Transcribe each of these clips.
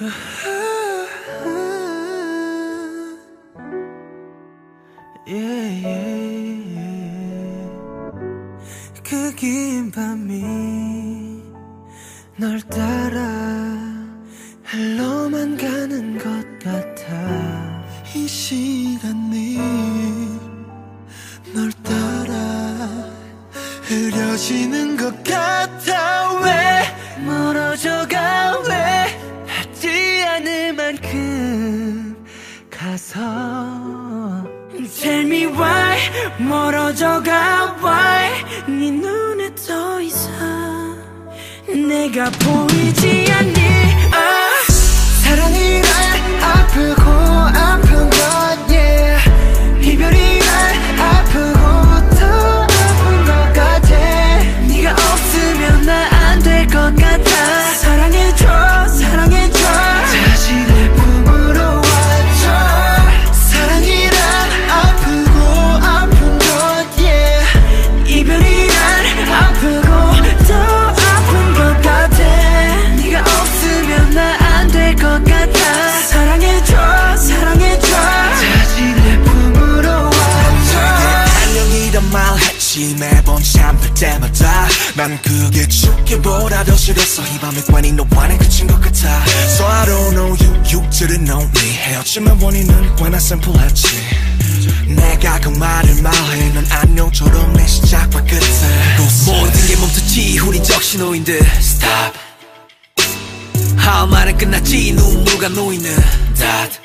yeah, yeah. 그긴 밤이 널 따라 흘러만 가는 것 같아 이 시간이 널 따라 흐려지는 것 같아 왜 멀어져가 가서 Tell me why 멀어져가 why 네 눈에 더 이상 내가 보이지 않니 말 했지 매번 잠들 때마다 난 그게 죽기보다 더 싫었어. 이 밤의 관이 너와는 그친 것 같아. So I don't know you, you didn't know me 헤어짐의 원인은 꽤나 심플했지. 내가 그 말을 말해. 넌 안녕처럼 내 시작과 끝에. 모든 게 멈췄지 우린 적신호인 듯 Stop. 할 말은 끝났지. 눈물과 놓이는. That.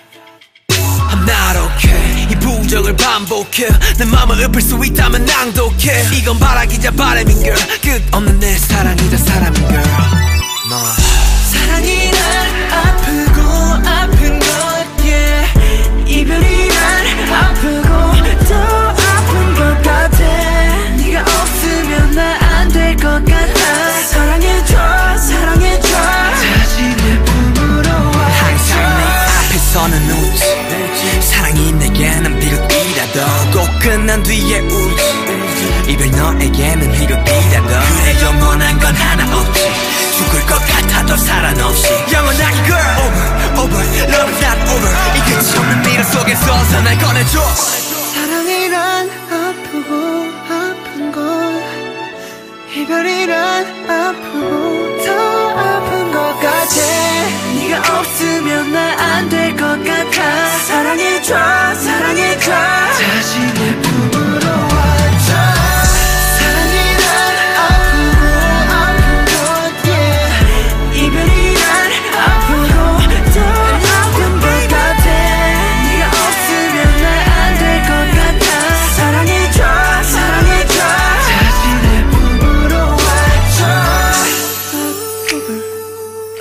I'm not okay 이 부정을 반복해. 내 맘을 읊을 수 있다면 낭독해. 이건 바라기자 바람인 girl. 끝없는 내 사랑이자 사람인 girl. 너 사랑이란 아프고 아픈 것 yeah. 이별이란 아프고 더 아픈 것 같아. 네가 없으면 나 안 될 것 같아. 사랑해줘 사랑해줘. 내 품으로 항상 내 와줘 앞에 서는 웃지 사랑이 내게는 난 뒤에 울지 이별 너에게는 희극이라도 그래 영원한 건 하나 없지. 죽을 것 같아도 사랑 없이 영원하게 girl over over. Love is not over. 이 끝이 없는 미련 속에서 날 꺼내줘. 사랑이란 아프고 아픈 것 이별이란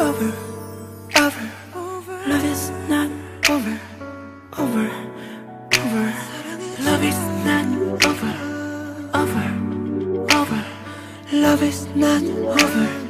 Over, over, Love is not over, over, over. Love is not over, over, over. Love is not over